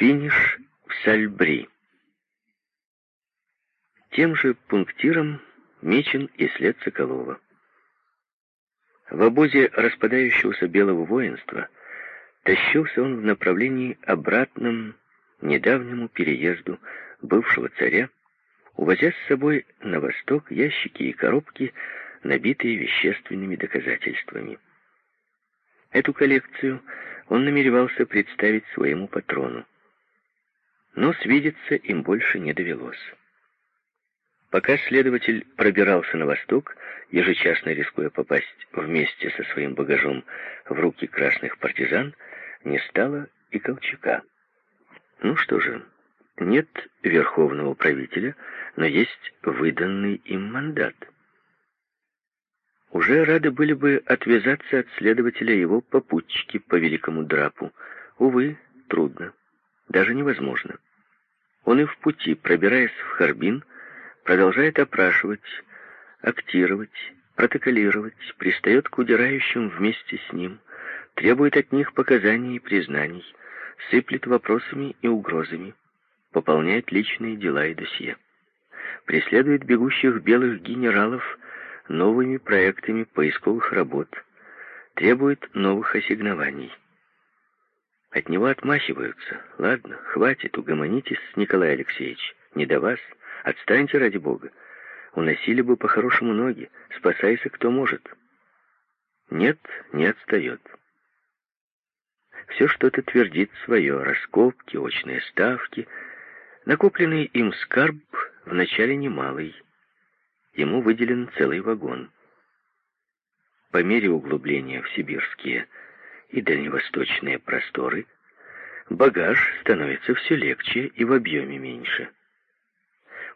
Финиш в Сальбри. Тем же пунктиром мечен и след Соколова. В обозе распадающегося белого воинства тащился он в направлении обратном недавнему переезду бывшего царя, увозя с собой на восток ящики и коробки, набитые вещественными доказательствами. Эту коллекцию он намеревался представить своему патрону. Но свидеться им больше не довелось. Пока следователь пробирался на восток, ежечасно рискуя попасть вместе со своим багажом в руки красных партизан, не стало и Колчака. Ну что же, нет верховного правителя, но есть выданный им мандат. Уже рады были бы отвязаться от следователя его попутчики по великому драпу. Увы, трудно, даже невозможно. Он и в пути, пробираясь в Харбин, продолжает опрашивать, актировать, протоколировать, пристает к удирающим вместе с ним, требует от них показаний и признаний, сыплет вопросами и угрозами, пополняет личные дела и досье. Преследует бегущих белых генералов новыми проектами поисковых работ, требует новых ассигнований. От него отмахиваются. Ладно, хватит, угомонитесь, Николай Алексеевич, не до вас, отстаньте ради Бога. Уносили бы по-хорошему ноги, спасайся кто может. Нет, не отстает. Все что-то твердит свое, раскопки, очные ставки. Накопленный им скарб вначале немалый. Ему выделен целый вагон. По мере углубления в сибирские и дальневосточные просторы багаж становится все легче и в объеме меньше.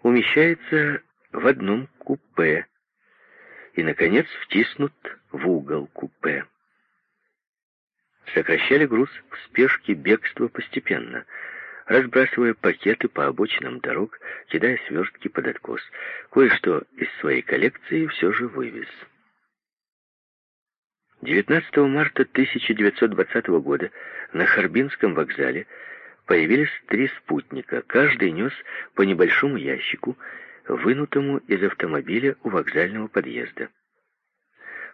Умещается в одном купе и, наконец, втиснут в угол купе. Сокращали груз в спешке бегства постепенно, разбрасывая пакеты по обочинам дорог, кидая свертки под откос. Кое-что из своей коллекции все же вывез. 19 марта 1920 года на Харбинском вокзале появились три спутника. Каждый нес по небольшому ящику, вынутому из автомобиля у вокзального подъезда.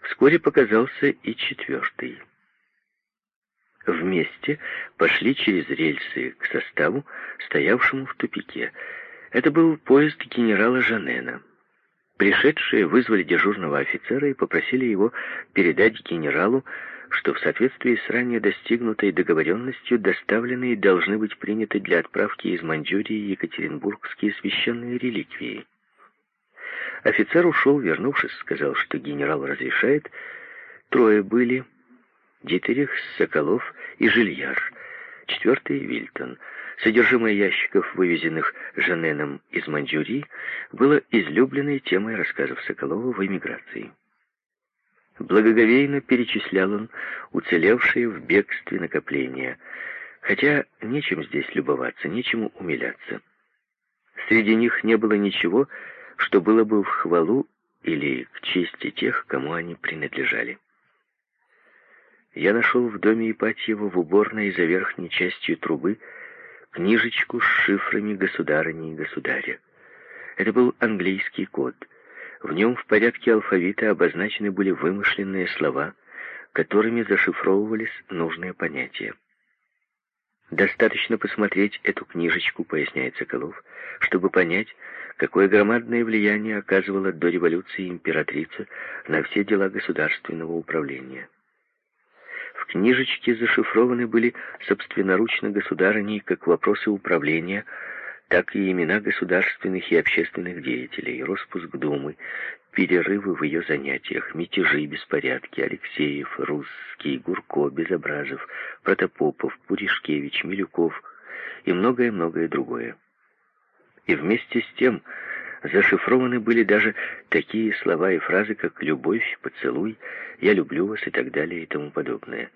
Вскоре показался и четвертый. Вместе пошли через рельсы к составу, стоявшему в тупике. Это был поезд генерала Жанена. Пришедшие вызвали дежурного офицера и попросили его передать генералу, что в соответствии с ранее достигнутой договоренностью доставленные должны быть приняты для отправки из Маньчжурии екатеринбургские священные реликвии. Офицер ушел, вернувшись, сказал, что генерал разрешает. Трое были, Дитерих, Соколов и Жильяр, четвертый — Вильтон — Содержимое ящиков, вывезенных Жаненом из Маньчжурии, было излюбленной темой рассказов Соколова в эмиграции. Благоговейно перечислял он уцелевшие в бегстве накопления, хотя нечем здесь любоваться, нечему умиляться. Среди них не было ничего, что было бы в хвалу или к чести тех, кому они принадлежали. Я нашел в доме Ипатьева в уборной за верхней частью трубы книжечку с шифрами государыни и государя. Это был английский код. В нем в порядке алфавита обозначены были вымышленные слова, которыми зашифровывались нужные понятия. Достаточно посмотреть эту книжечку, поясняет Соколов, чтобы понять, какое громадное влияние оказывала до революции императрица на все дела государственного управления. В книжечке зашифрованы были собственноручно государыней как вопросы управления, так и имена государственных и общественных деятелей, распуск Думы, перерывы в ее занятиях, мятежи, беспорядки, Алексеев, Русский, Гурко, Безобразов, Протопопов, Пуришкевич, Милюков и многое-многое другое. И вместе с тем Зашифрованы были даже такие слова и фразы, как «любовь», «поцелуй», «я люблю вас» и так далее и тому подобное.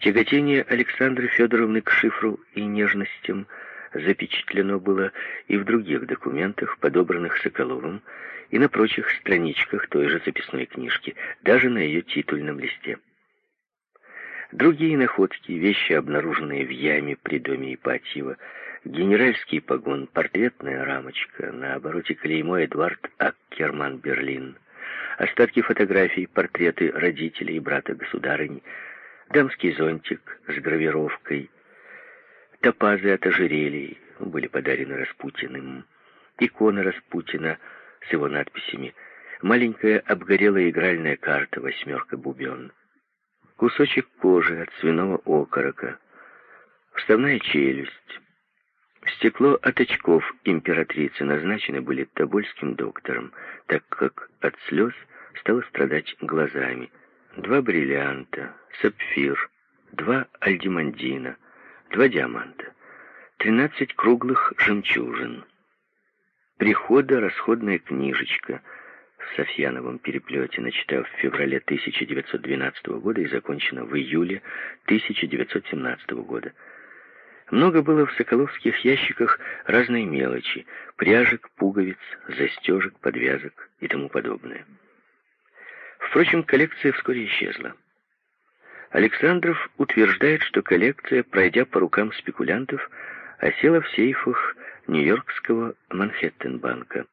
Тяготение Александры Федоровны к шифру и нежностям запечатлено было и в других документах, подобранных Соколовым, и на прочих страничках той же записной книжки, даже на ее титульном листе. Другие находки, вещи, обнаруженные в яме при доме Ипатьева, генеральский погон, портретная рамочка, на обороте клеймо Эдвард Аккерман, Берлин, остатки фотографий, портреты родителей и брата государыни, дамский зонтик с гравировкой, топазы от ожерелий были подарены Распутиным, икона Распутина с его надписями, маленькая обгорелая игральная карта «Восьмерка бубен», кусочек кожи от свиного окорока, вставная челюсть, стекло от очков императрицы назначены были тобольским доктором, так как от слез стала страдать глазами. Два бриллианта, сапфир, два альдимандина, два диаманта, тринадцать круглых жемчужин. Прихода расходная книжечка — в Софьяновом переплете, начата в феврале 1912 года и закончена в июле 1917 года. Много было в соколовских ящиках разной мелочи, пряжек, пуговиц, застежек, подвязок и тому подобное. Впрочем, коллекция вскоре исчезла. Александров утверждает, что коллекция, пройдя по рукам спекулянтов, осела в сейфах Нью-Йоркского Манхэттенбанка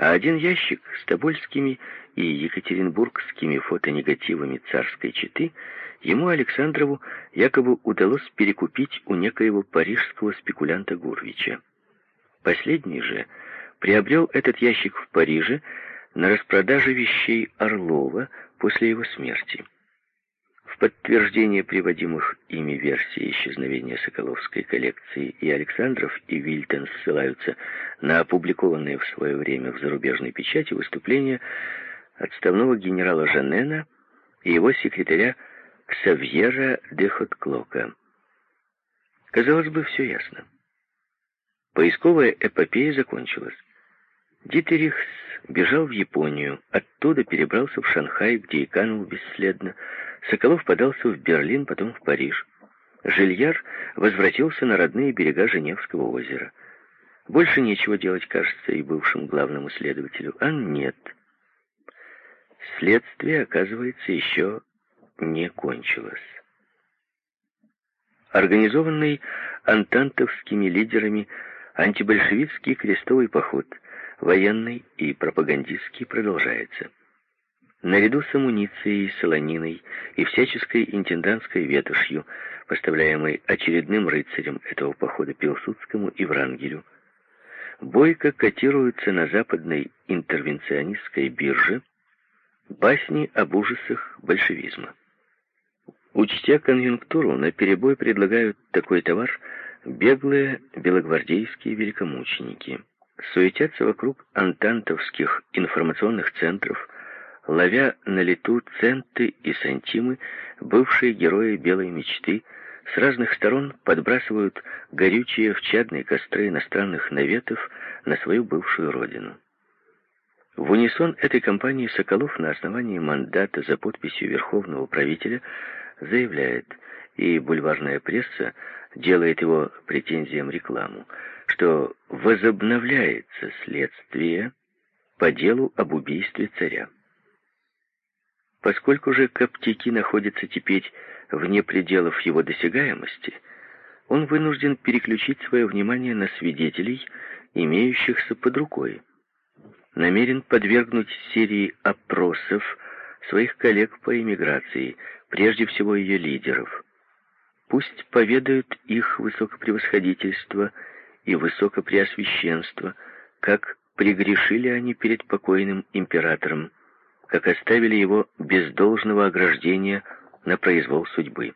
а один ящик с тобольскими и екатеринбургскими фотонегативами царской четы ему, Александрову, якобы удалось перекупить у некоего парижского спекулянта Гурвича. Последний же приобрел этот ящик в Париже на распродаже вещей Орлова после его смерти подтверждение приводимых ими версий исчезновения Соколовской коллекции и Александров, и Вильтон ссылаются на опубликованные в свое время в зарубежной печати выступления отставного генерала Жанена и его секретаря Ксавьера де Хотклока. Казалось бы, все ясно. Поисковая эпопея закончилась. Дитерихс бежал в Японию, оттуда перебрался в Шанхай, где и канул бесследно, Соколов подался в Берлин, потом в Париж. Жильяр возвратился на родные берега Женевского озера. Больше нечего делать, кажется, и бывшему главному следователю. А нет. Следствие, оказывается, еще не кончилось. Организованный антантовскими лидерами антибольшевистский крестовый поход, военный и пропагандистский, продолжается. Наряду с амуницией, солониной и всяческой интендантской ветошью, поставляемой очередным рыцарем этого похода Пилсудскому и Врангелю, бойко котируются на западной интервенционистской бирже басни об ужасах большевизма. Учтя конъюнктуру, на перебой предлагают такой товар беглые белогвардейские великомученики. Суетятся вокруг антантовских информационных центров – ловя на лету центы и сантимы, бывшие герои белой мечты с разных сторон подбрасывают горючие в чадные костры иностранных наветов на свою бывшую родину. В унисон этой кампании Соколов на основании мандата за подписью верховного правителя заявляет, и бульварная пресса делает его претензиям рекламу, что возобновляется следствие по делу об убийстве царя. Поскольку же Коптики находится теперь вне пределов его досягаемости, он вынужден переключить свое внимание на свидетелей, имеющихся под рукой. Намерен подвергнуть серии опросов своих коллег по эмиграции, прежде всего ее лидеров. Пусть поведают их высокопревосходительство и высокопреосвященство, как прегрешили они перед покойным императором, как оставили его без должного ограждения на произвол судьбы.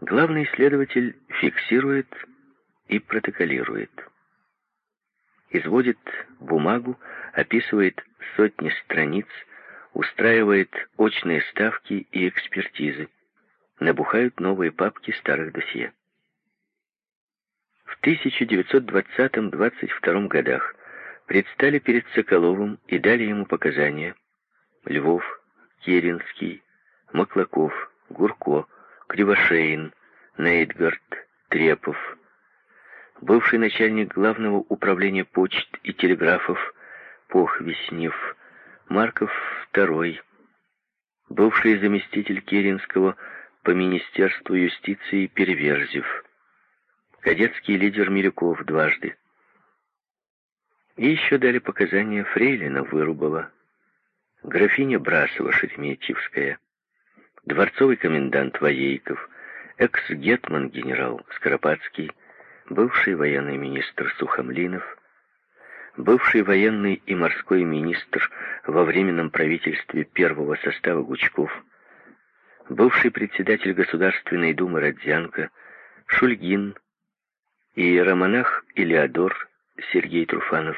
Главный следователь фиксирует и протоколирует. Изводит бумагу, описывает сотни страниц, устраивает очные ставки и экспертизы, набухают новые папки старых досье. В 1920-22 годах предстали перед Соколовым и дали ему показания. Львов, Керенский, Маклаков, Гурко, Кривошеин, Нейтгард, Трепов, бывший начальник главного управления почт и телеграфов Похвеснев, Марков II, бывший заместитель Керенского по Министерству юстиции Переверзев, кадетский лидер Милюков дважды. И еще дали показания Фрейлина Вырубова, графиня Брасова Шереметьевская, дворцовый комендант Воейков, экс-гетман генерал Скоропадский, бывший военный министр Сухомлинов, бывший военный и морской министр во временном правительстве первого состава Гучков, бывший председатель Государственной Думы Родзянко, Шульгин, иеромонах Илеодор Сергей Труфанов,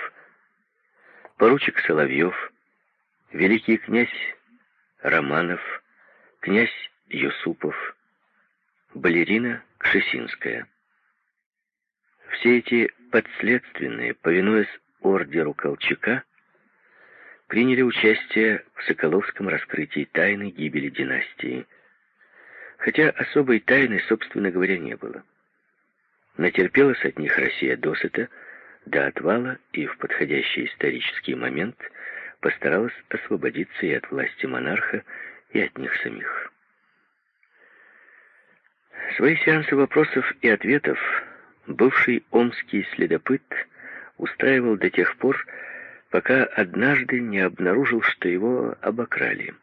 поручик Соловьев, великий князь Романов, князь Юсупов, балерина Кшесинская. Все эти подследственные, повинуясь ордеру Колчака, приняли участие в Соколовском раскрытии тайны гибели династии, хотя особой тайны, собственно говоря, не было. Натерпелась от них Россия досыта, до отвала и в подходящий исторический момент постаралась освободиться и от власти монарха, и от них самих. Свои сеансы вопросов и ответов бывший омский следопыт устраивал до тех пор, пока однажды не обнаружил, что его обокрали.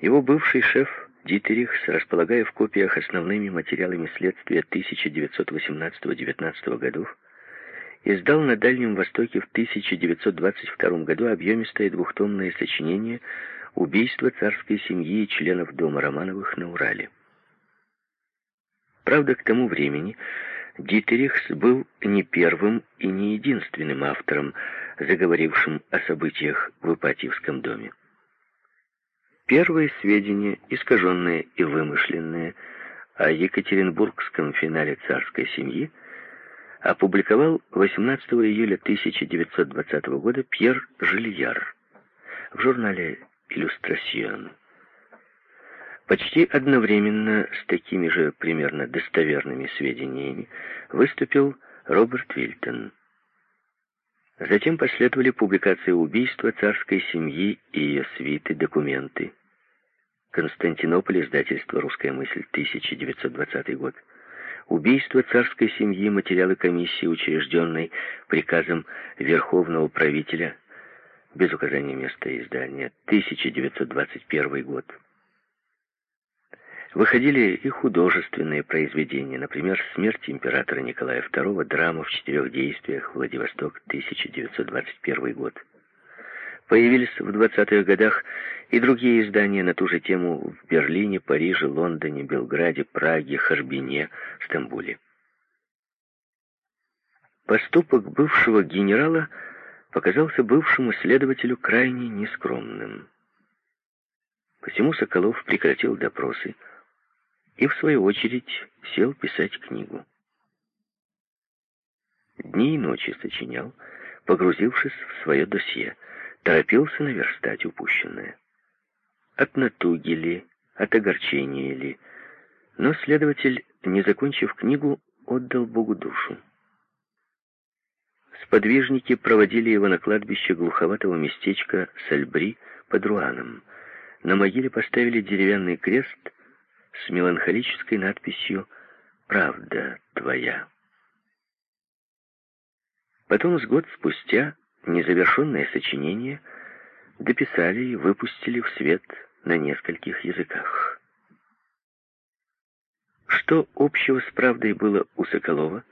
Его бывший шеф Дитерихс, располагая в копиях основными материалами следствия 1918-19 годов, издал на Дальнем Востоке в 1922 году объемистое двухтомное сочинение «Убийство царской семьи и членов дома Романовых на Урале». Правда, к тому времени Дитерихс был не первым и не единственным автором, заговорившим о событиях в Ипатьевском доме. Первые сведения, искаженные и вымышленные, о Екатеринбургском финале царской семьи опубликовал 18 июля 1920 года Пьер Жильяр в журнале «Иллюстрасьон». Почти одновременно с такими же примерно достоверными сведениями выступил Роберт Вильтон. Затем последовали публикации убийства царской семьи и ее свиты, документы. Константинополь, издательство «Русская мысль», 1920 год. Убийство царской семьи, материалы комиссии, учрежденной приказом Верховного правителя, без указания места издания, 1921 год. Выходили и художественные произведения, например, «Смерть императора Николая II», драма в четырех действиях, Владивосток, 1921 год. Появились в 20-х годах и другие издания на ту же тему в Берлине, Париже, Лондоне, Белграде, Праге, Харбине, Стамбуле. Поступок бывшего генерала показался бывшему следователю крайне нескромным. Посему Соколов прекратил допросы, и, в свою очередь, сел писать книгу. Дни и ночи сочинял, погрузившись в свое досье, торопился наверстать упущенное. От натуги ли, от огорчения ли, но следователь, не закончив книгу, отдал Богу душу. Сподвижники проводили его на кладбище глуховатого местечка Сальбри под Руаном. На могиле поставили деревянный крест — с меланхолической надписью «Правда твоя». Потом, с год спустя, незавершенное сочинение дописали и выпустили в свет на нескольких языках. Что общего с правдой было у Соколова,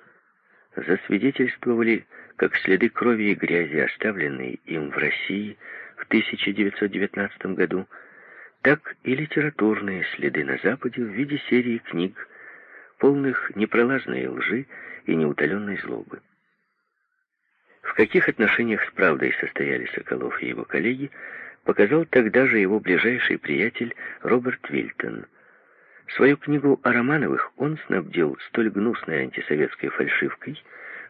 засвидетельствовали как следы крови и грязи, оставленные им в России в 1919 году, так и литературные следы на Западе в виде серии книг, полных непролазной лжи и неутоленной злобы. В каких отношениях с правдой состояли Соколов и его коллеги, показал тогда же его ближайший приятель Роберт Вильтон. Свою книгу о Романовых он снабдил столь гнусной антисоветской фальшивкой,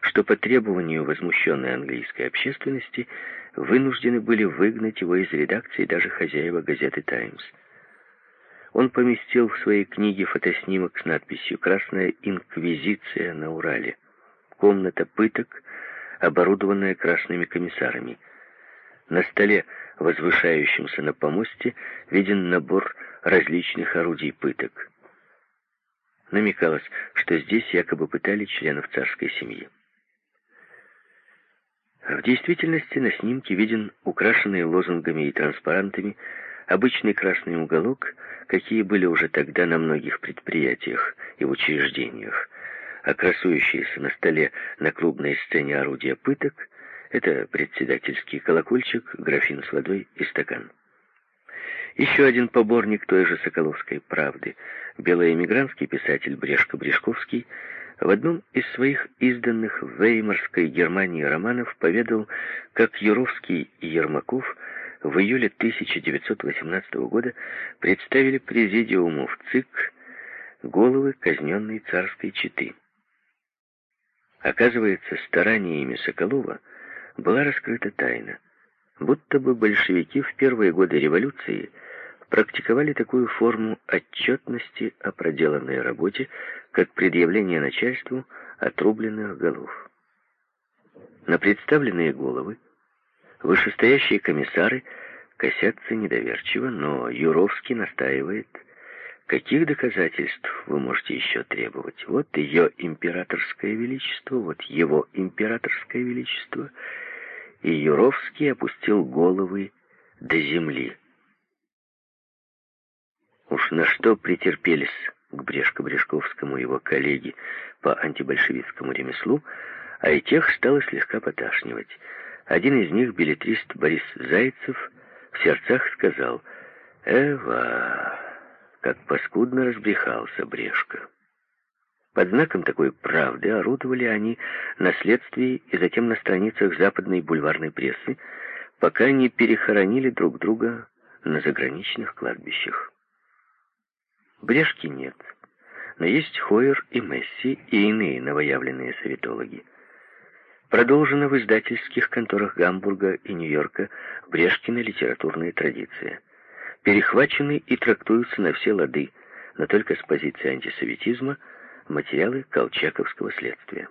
что по требованию возмущенной английской общественности вынуждены были выгнать его из редакции даже хозяева газеты «Таймс». Он поместил в своей книге фотоснимок с надписью «Красная инквизиция на Урале». Комната пыток, оборудованная красными комиссарами. На столе возвышающемся на помосте, виден набор различных орудий пыток. Намекалось, что здесь якобы пытали членов царской семьи. В действительности на снимке виден украшенный лозунгами и транспарантами обычный красный уголок, какие были уже тогда на многих предприятиях и учреждениях, а красующиеся на столе на клубной сцене орудия пыток — это председательский колокольчик, графин с водой и стакан. Еще один поборник той же Соколовской правды, белоэмигрантский писатель Брешко-Брешковский, в одном из своих изданных в Веймарской Германии романов поведал, как Юровский и Ермаков в июле 1918 года представили президиуму в ЦИК головы казненной царской четы. Оказывается, стараниями Соколова была раскрыта тайна, будто бы большевики в первые годы революции – практиковали такую форму отчетности о проделанной работе, как предъявление начальству отрубленных голов. На представленные головы вышестоящие комиссары косятся недоверчиво, но Юровский настаивает, каких доказательств вы можете еще требовать? Вот ее императорское величество, вот его императорское величество. И Юровский опустил головы до земли. Уж на что претерпелись к Брешко-Брешковскому его коллеге по антибольшевистскому ремеслу, а и тех стало слегка поташнивать. Один из них, билетрист Борис Зайцев, в сердцах сказал «Эва, как паскудно разбрехался Брешко». Под знаком такой правды орудовали они на следствии и затем на страницах западной бульварной прессы, пока не перехоронили друг друга на заграничных кладбищах. Брешки нет, но есть Хойер и Месси и иные новоявленные советологи. Продолжена в издательских конторах Гамбурга и Нью-Йорка Брешкина литературная традиция. Перехвачены и трактуются на все лады, но только с позиции антисоветизма, материалы колчаковского следствия.